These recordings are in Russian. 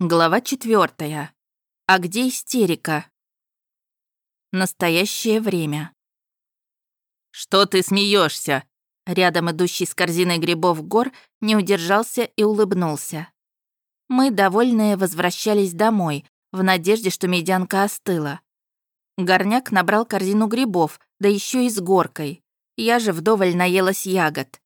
Глава четвертая. А где истерика? Настоящее время. «Что ты смеешься? Рядом идущий с корзиной грибов гор не удержался и улыбнулся. Мы, довольные, возвращались домой, в надежде, что медянка остыла. Горняк набрал корзину грибов, да еще и с горкой. Я же вдоволь наелась ягод.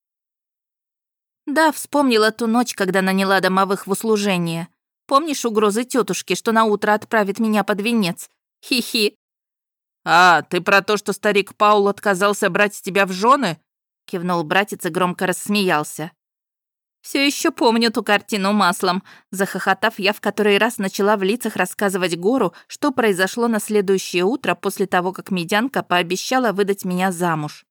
Да, вспомнила ту ночь, когда наняла домовых в услужение. Помнишь угрозы тетушки, что на утро отправит меня под венец? Хи-хи. А, ты про то, что старик Паул отказался брать тебя в жены? Кивнул братец и громко рассмеялся. Все еще помню ту картину маслом. Захохотав, я в который раз начала в лицах рассказывать Гору, что произошло на следующее утро после того, как медянка пообещала выдать меня замуж.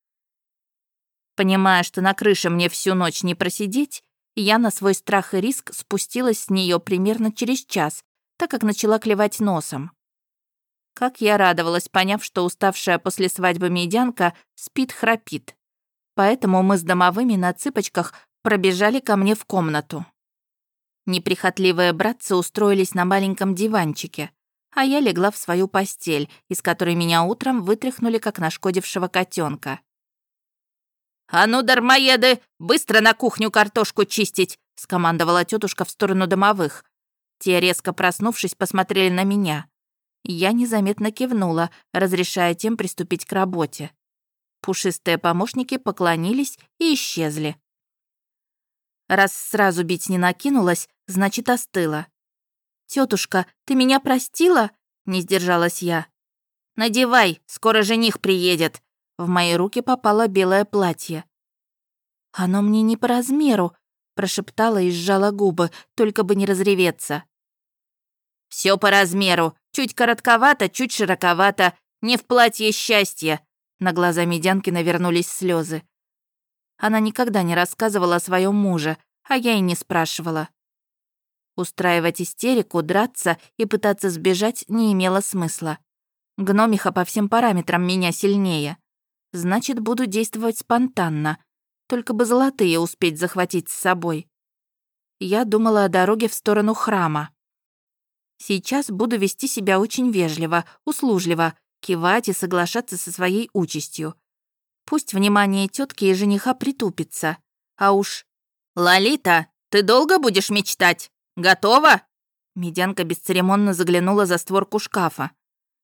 Понимая, что на крыше мне всю ночь не просидеть, я на свой страх и риск спустилась с нее примерно через час, так как начала клевать носом. Как я радовалась, поняв, что уставшая после свадьбы медянка спит-храпит. Поэтому мы с домовыми на цыпочках пробежали ко мне в комнату. Неприхотливые братцы устроились на маленьком диванчике, а я легла в свою постель, из которой меня утром вытряхнули, как нашкодившего котенка. «А ну, дармоеды, быстро на кухню картошку чистить!» — скомандовала тетушка в сторону домовых. Те, резко проснувшись, посмотрели на меня. Я незаметно кивнула, разрешая тем приступить к работе. Пушистые помощники поклонились и исчезли. Раз сразу бить не накинулась, значит, остыла. Тетушка, ты меня простила?» — не сдержалась я. «Надевай, скоро жених приедет», в мои руки попало белое платье. «Оно мне не по размеру», — прошептала и сжала губы, только бы не разреветься. Все по размеру. Чуть коротковато, чуть широковато. Не в платье счастья». На глаза медянки навернулись слезы. Она никогда не рассказывала о своем муже, а я и не спрашивала. Устраивать истерику, драться и пытаться сбежать не имело смысла. Гномиха по всем параметрам меня сильнее. Значит, буду действовать спонтанно. Только бы золотые успеть захватить с собой. Я думала о дороге в сторону храма. Сейчас буду вести себя очень вежливо, услужливо, кивать и соглашаться со своей участью. Пусть внимание тетки и жениха притупится. А уж... «Лолита, ты долго будешь мечтать? Готова?» Медянка бесцеремонно заглянула за створку шкафа.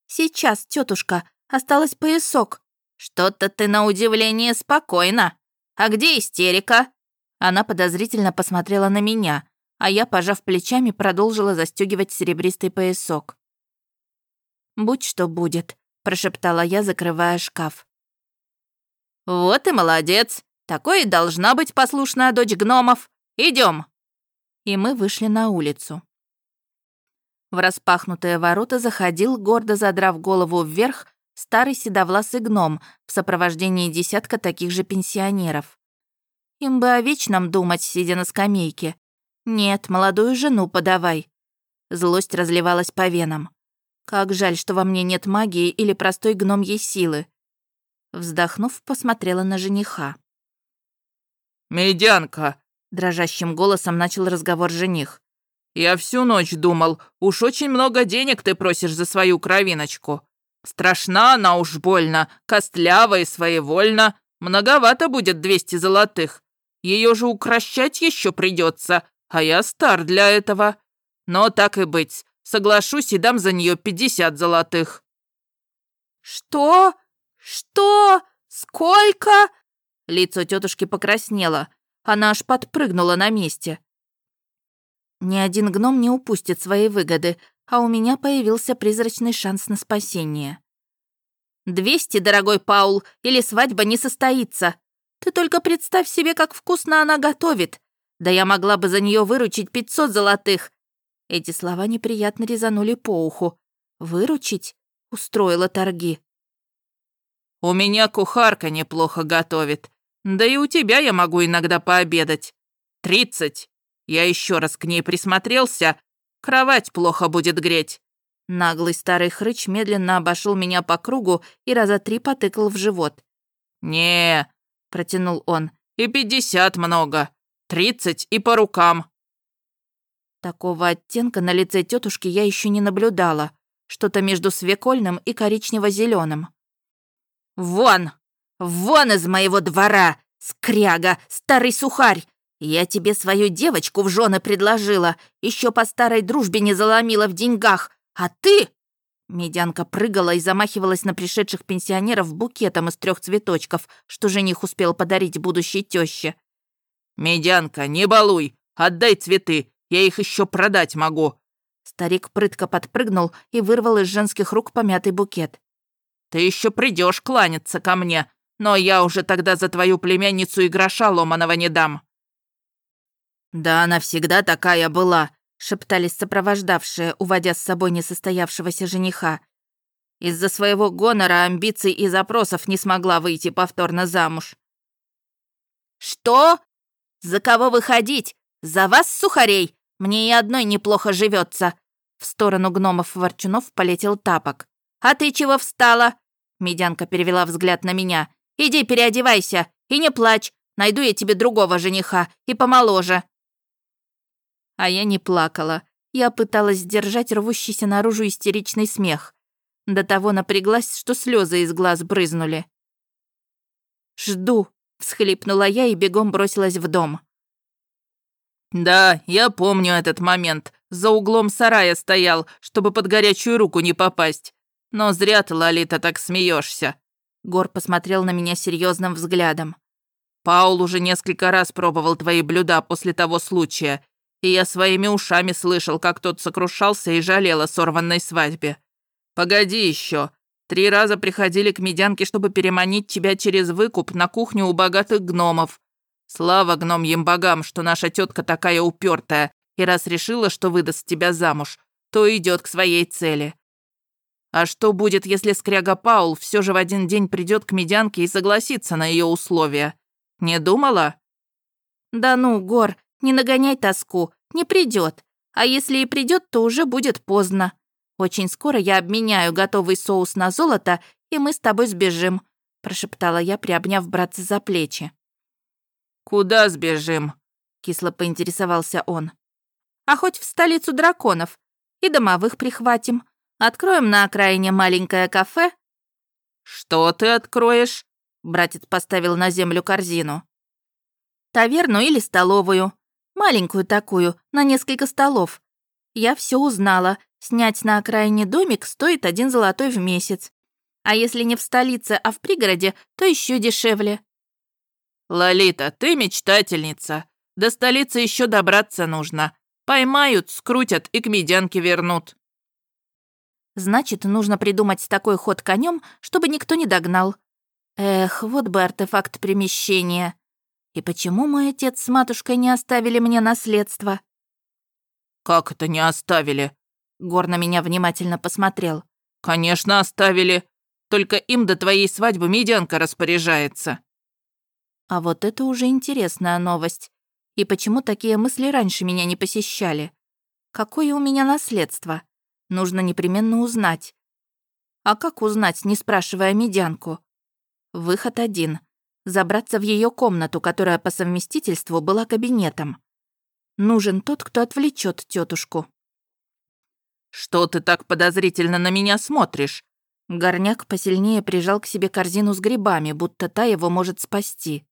«Сейчас, тетушка, осталось поясок», «Что-то ты на удивление спокойно. А где истерика?» Она подозрительно посмотрела на меня, а я, пожав плечами, продолжила застегивать серебристый поясок. «Будь что будет», — прошептала я, закрывая шкаф. «Вот и молодец. Такой и должна быть послушная дочь гномов. Идем. И мы вышли на улицу. В распахнутые ворота заходил, гордо задрав голову вверх, старый седовласый гном в сопровождении десятка таких же пенсионеров. Им бы о вечном думать, сидя на скамейке. Нет, молодую жену подавай. Злость разливалась по венам. Как жаль, что во мне нет магии или простой гномьей силы. Вздохнув, посмотрела на жениха. «Медянка!» — дрожащим голосом начал разговор жених. «Я всю ночь думал, уж очень много денег ты просишь за свою кровиночку. Страшна она уж больно, костлява и своевольна. Многовато будет двести золотых. Ее же укращать еще придется, а я стар для этого. Но так и быть, соглашусь и дам за нее пятьдесят золотых». «Что? Что? Сколько?» Лицо тетушки покраснело. Она аж подпрыгнула на месте. Ни один гном не упустит своей выгоды, а у меня появился призрачный шанс на спасение. «Двести, дорогой Паул, или свадьба не состоится. Ты только представь себе, как вкусно она готовит. Да я могла бы за нее выручить пятьсот золотых». Эти слова неприятно резанули по уху. «Выручить?» — устроила торги. «У меня кухарка неплохо готовит. Да и у тебя я могу иногда пообедать. Тридцать. Я еще раз к ней присмотрелся, Кровать плохо будет греть». Наглый старый хрыч медленно обошел меня по кругу и раза три потыкал в живот. «Не», — протянул он, — «и пятьдесят много. Тридцать и по рукам». Такого оттенка на лице тетушки я еще не наблюдала. Что-то между свекольным и коричнево зеленым «Вон! Вон из моего двора! Скряга, старый сухарь! Я тебе свою девочку в жены предложила, еще по старой дружбе не заломила в деньгах, а ты...» Медянка прыгала и замахивалась на пришедших пенсионеров букетом из трех цветочков, что жених успел подарить будущей тёще. «Медянка, не балуй! Отдай цветы, я их еще продать могу!» Старик прытко подпрыгнул и вырвал из женских рук помятый букет. «Ты еще придешь кланяться ко мне, но я уже тогда за твою племянницу и гроша ломаного не дам». «Да она всегда такая была», — шептались сопровождавшие, уводя с собой несостоявшегося жениха. Из-за своего гонора, амбиций и запросов не смогла выйти повторно замуж. «Что? За кого выходить? За вас, сухарей? Мне и одной неплохо живется. В сторону гномов-ворчунов полетел тапок. «А ты чего встала?» Медянка перевела взгляд на меня. «Иди переодевайся и не плачь. Найду я тебе другого жениха и помоложе». А я не плакала. Я пыталась сдержать рвущийся наружу истеричный смех. До того напряглась, что слезы из глаз брызнули. «Жду», — всхлипнула я и бегом бросилась в дом. «Да, я помню этот момент. За углом сарая стоял, чтобы под горячую руку не попасть. Но зря ты, Лолита, так смеешься. Гор посмотрел на меня серьезным взглядом. «Паул уже несколько раз пробовал твои блюда после того случая, и я своими ушами слышал, как тот сокрушался и жалел о сорванной свадьбе. Погоди еще. Три раза приходили к медянке, чтобы переманить тебя через выкуп на кухню у богатых гномов. Слава гномьим богам, что наша тетка такая упертая, и раз решила, что выдаст тебя замуж, то идет к своей цели. А что будет, если скряга Паул все же в один день придет к медянке и согласится на ее условия? Не думала? Да ну, Гор, не нагоняй тоску, не придет. А если и придет, то уже будет поздно. Очень скоро я обменяю готовый соус на золото, и мы с тобой сбежим, прошептала я, приобняв братца за плечи. «Куда сбежим?» — кисло поинтересовался он. «А хоть в столицу драконов. И домовых прихватим. Откроем на окраине маленькое кафе». «Что ты откроешь?» Братец поставил на землю корзину. «Таверну или столовую. Маленькую такую, на несколько столов. Я все узнала. Снять на окраине домик стоит один золотой в месяц. А если не в столице, а в пригороде, то еще дешевле». «Лолита, ты мечтательница. До столицы еще добраться нужно. Поймают, скрутят и к медянке вернут». Значит, нужно придумать такой ход конем, чтобы никто не догнал. Эх, вот бы артефакт перемещения. И почему мой отец с матушкой не оставили мне наследство? Как это не оставили? Гор на меня внимательно посмотрел. Конечно, оставили. Только им до твоей свадьбы медянка распоряжается. А вот это уже интересная новость. И почему такие мысли раньше меня не посещали? Какое у меня наследство? Нужно непременно узнать. А как узнать, не спрашивая медянку? Выход один. Забраться в ее комнату, которая по совместительству была кабинетом. Нужен тот, кто отвлечет тетушку. «Что ты так подозрительно на меня смотришь?» Горняк посильнее прижал к себе корзину с грибами, будто та его может спасти.